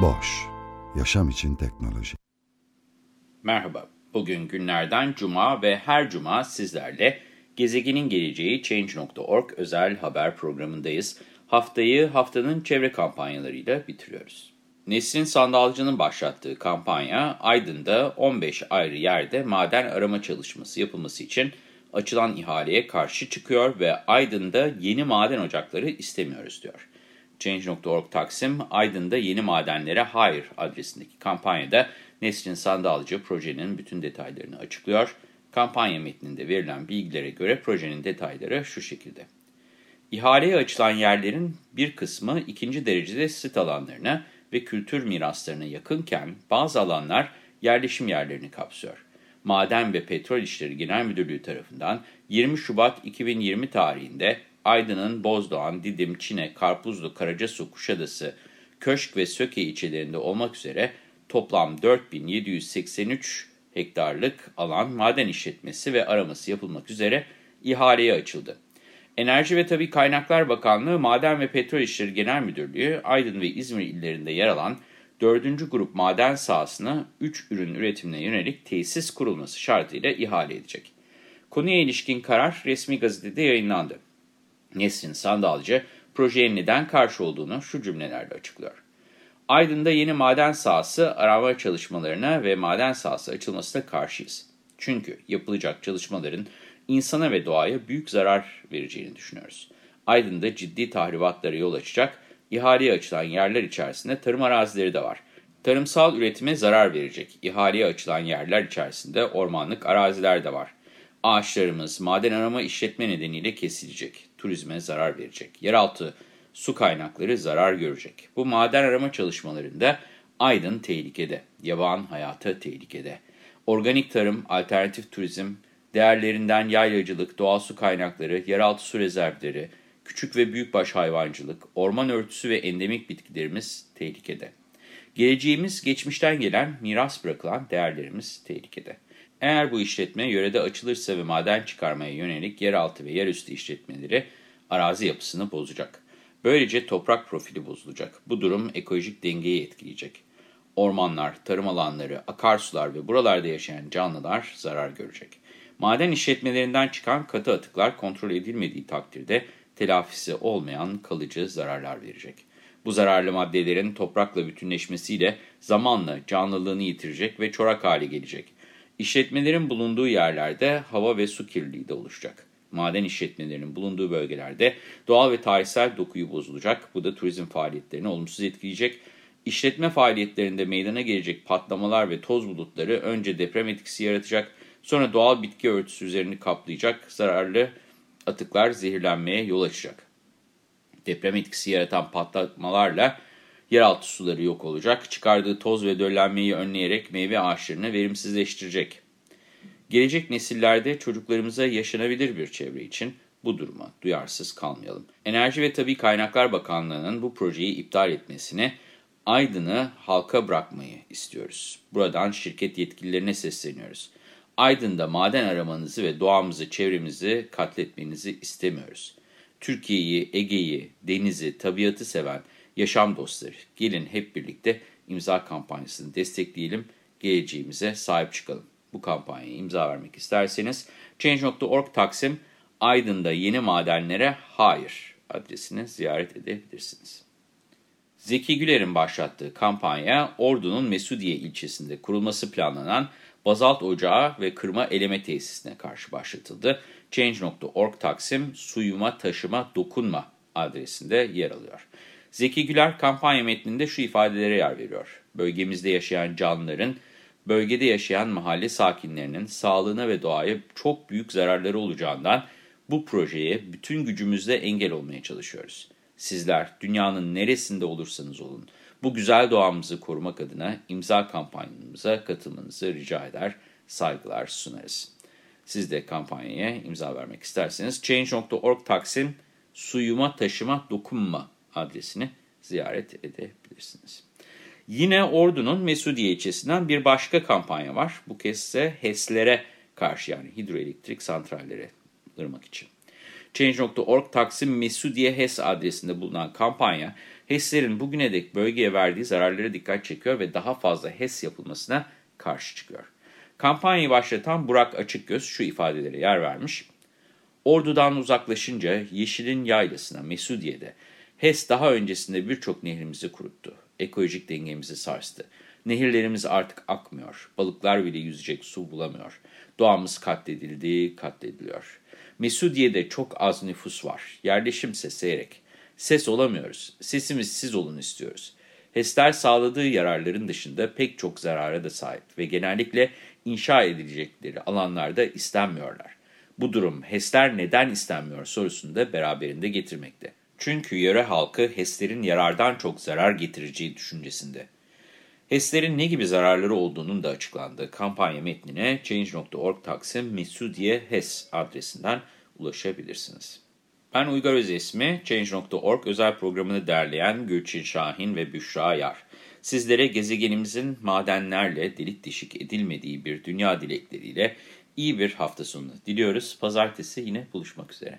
Boş, yaşam için teknoloji. Merhaba, bugün günlerden cuma ve her cuma sizlerle Gezegenin Geleceği Change.org özel haber programındayız. Haftayı haftanın çevre kampanyalarıyla bitiriyoruz. Nesrin Sandalcı'nın başlattığı kampanya, Aydın'da 15 ayrı yerde maden arama çalışması yapılması için açılan ihaleye karşı çıkıyor ve Aydın'da yeni maden ocakları istemiyoruz diyor. Change.org Taksim, Aydın'da yeni madenlere hayır adresindeki kampanyada Nesrin Sandalcı projenin bütün detaylarını açıklıyor. Kampanya metninde verilen bilgilere göre projenin detayları şu şekilde. İhaleye açılan yerlerin bir kısmı ikinci derecede sit alanlarına, ve kültür miraslarına yakınken bazı alanlar yerleşim yerlerini kapsıyor. Maden ve Petrol İşleri Genel Müdürlüğü tarafından 20 Şubat 2020 tarihinde Aydın'ın Bozdoğan, Didim, Çine, Karpuzlu, Karacasu, Kuşadası, Köşk ve Söke ilçelerinde olmak üzere toplam 4783 hektarlık alan maden işletmesi ve araması yapılmak üzere ihaleye açıldı. Enerji ve Tabi Kaynaklar Bakanlığı Maden ve Petrol İşleri Genel Müdürlüğü Aydın ve İzmir illerinde yer alan 4. grup maden sahasına 3 ürün üretimine yönelik tesis kurulması şartıyla ihale edecek. Konuya ilişkin karar resmi gazetede yayınlandı. Nesrin Sandalcı projeye neden karşı olduğunu şu cümlelerle açıklıyor. Aydın'da yeni maden sahası arama çalışmalarına ve maden sahası açılmasına karşıyız. Çünkü yapılacak çalışmaların insana ve doğaya büyük zarar vereceğini düşünüyoruz. Aydın'da ciddi tahribatlara yol açacak, ihaleye açılan yerler içerisinde tarım arazileri de var. Tarımsal üretime zarar verecek, ihaleye açılan yerler içerisinde ormanlık araziler de var. Ağaçlarımız maden arama işletme nedeniyle kesilecek, turizme zarar verecek, yeraltı su kaynakları zarar görecek. Bu maden arama çalışmalarında Aydın tehlikede, yaban hayatı tehlikede. Organik tarım, alternatif turizm, Değerlerinden yaylacılık, doğal su kaynakları, yeraltı su rezervleri, küçük ve büyükbaş hayvancılık, orman örtüsü ve endemik bitkilerimiz tehlikede. Geleceğimiz geçmişten gelen miras bırakılan değerlerimiz tehlikede. Eğer bu işletme yörede açılırsa ve maden çıkarmaya yönelik yeraltı ve yerüstü işletmeleri arazi yapısını bozacak. Böylece toprak profili bozulacak. Bu durum ekolojik dengeyi etkileyecek. Ormanlar, tarım alanları, akarsular ve buralarda yaşayan canlılar zarar görecek. Maden işletmelerinden çıkan katı atıklar kontrol edilmediği takdirde telafisi olmayan kalıcı zararlar verecek. Bu zararlı maddelerin toprakla bütünleşmesiyle zamanla canlılığını yitirecek ve çorak hale gelecek. İşletmelerin bulunduğu yerlerde hava ve su kirliliği de oluşacak. Maden işletmelerinin bulunduğu bölgelerde doğal ve tarihsel dokuyu bozulacak. Bu da turizm faaliyetlerini olumsuz etkileyecek. İşletme faaliyetlerinde meydana gelecek patlamalar ve toz bulutları önce deprem etkisi yaratacak Sonra doğal bitki örtüsü üzerini kaplayacak zararlı atıklar zehirlenmeye yol açacak. Deprem etkisi yaratan patlamalarla yeraltı suları yok olacak. Çıkardığı toz ve döllenmeyi önleyerek meyve ağaçlarını verimsizleştirecek. Gelecek nesillerde çocuklarımıza yaşanabilir bir çevre için bu duruma duyarsız kalmayalım. Enerji ve Tabi Kaynaklar Bakanlığı'nın bu projeyi iptal etmesine Aydın'ı halka bırakmayı istiyoruz. Buradan şirket yetkililerine sesleniyoruz. Aydın'da maden aramanızı ve doğamızı, çevremizi katletmenizi istemiyoruz. Türkiye'yi, Ege'yi, denizi, tabiatı seven yaşam dostları gelin hep birlikte imza kampanyasını destekleyelim, geleceğimize sahip çıkalım. Bu kampanyaya imza vermek isterseniz Change.org Taksim Aydın'da yeni madenlere hayır adresini ziyaret edebilirsiniz. Zeki Güler'in başlattığı kampanya Ordu'nun Mesudiye ilçesinde kurulması planlanan bazalt ocağı ve kırma eleme tesisine karşı başlatıldı. Change.org Taksim suyuma taşıma dokunma adresinde yer alıyor. Zeki Güler kampanya metninde şu ifadelere yer veriyor. Bölgemizde yaşayan canlıların, bölgede yaşayan mahalle sakinlerinin sağlığına ve doğaya çok büyük zararları olacağından Bu projeye bütün gücümüzle engel olmaya çalışıyoruz. Sizler dünyanın neresinde olursanız olun bu güzel doğamızı korumak adına imza kampanyamıza katılmanızı rica eder, saygılar sunarız. Siz de kampanyaya imza vermek isterseniz Change.org Taksim Suyuma Taşıma Dokunma adresini ziyaret edebilirsiniz. Yine Ordu'nun Mesudiye ilçesinden bir başka kampanya var. Bu kez ise HES'lere karşı yani hidroelektrik santrallere ırmak için. Change.org Taksim Mesudiye HES adresinde bulunan kampanya HES'lerin bugüne dek bölgeye verdiği zararlara dikkat çekiyor ve daha fazla HES yapılmasına karşı çıkıyor. Kampanyayı başlatan Burak Açıkgöz şu ifadelere yer vermiş. Ordu'dan uzaklaşınca Yeşil'in yaylasına Mesudiye'de HES daha öncesinde birçok nehrimizi kuruttu. Ekolojik dengemizi sarstı. Nehirlerimiz artık akmıyor. Balıklar bile yüzecek su bulamıyor. Doğamız katledildi, katlediliyor. Mesudiye'de çok az nüfus var. Yerleşimse seyrek. Ses olamıyoruz. Sesimiz siz olun istiyoruz. HES'ler sağladığı yararların dışında pek çok zarara da sahip ve genellikle inşa edilecekleri alanlarda istenmiyorlar. Bu durum HES'ler neden istenmiyor sorusunu da beraberinde getirmekte. Çünkü yöre halkı HES'lerin yarardan çok zarar getireceği düşüncesinde. HES'lerin ne gibi zararları olduğunun da açıklandığı kampanya metnine Change.org Taksim Mesudiye HES adresinden ulaşabilirsiniz. Ben Uygar Özesmi, Change.org özel programını derleyen Gülçin Şahin ve Büşra Yar. Sizlere gezegenimizin madenlerle delik deşik edilmediği bir dünya dilekleriyle iyi bir hafta sonu diliyoruz. Pazartesi yine buluşmak üzere.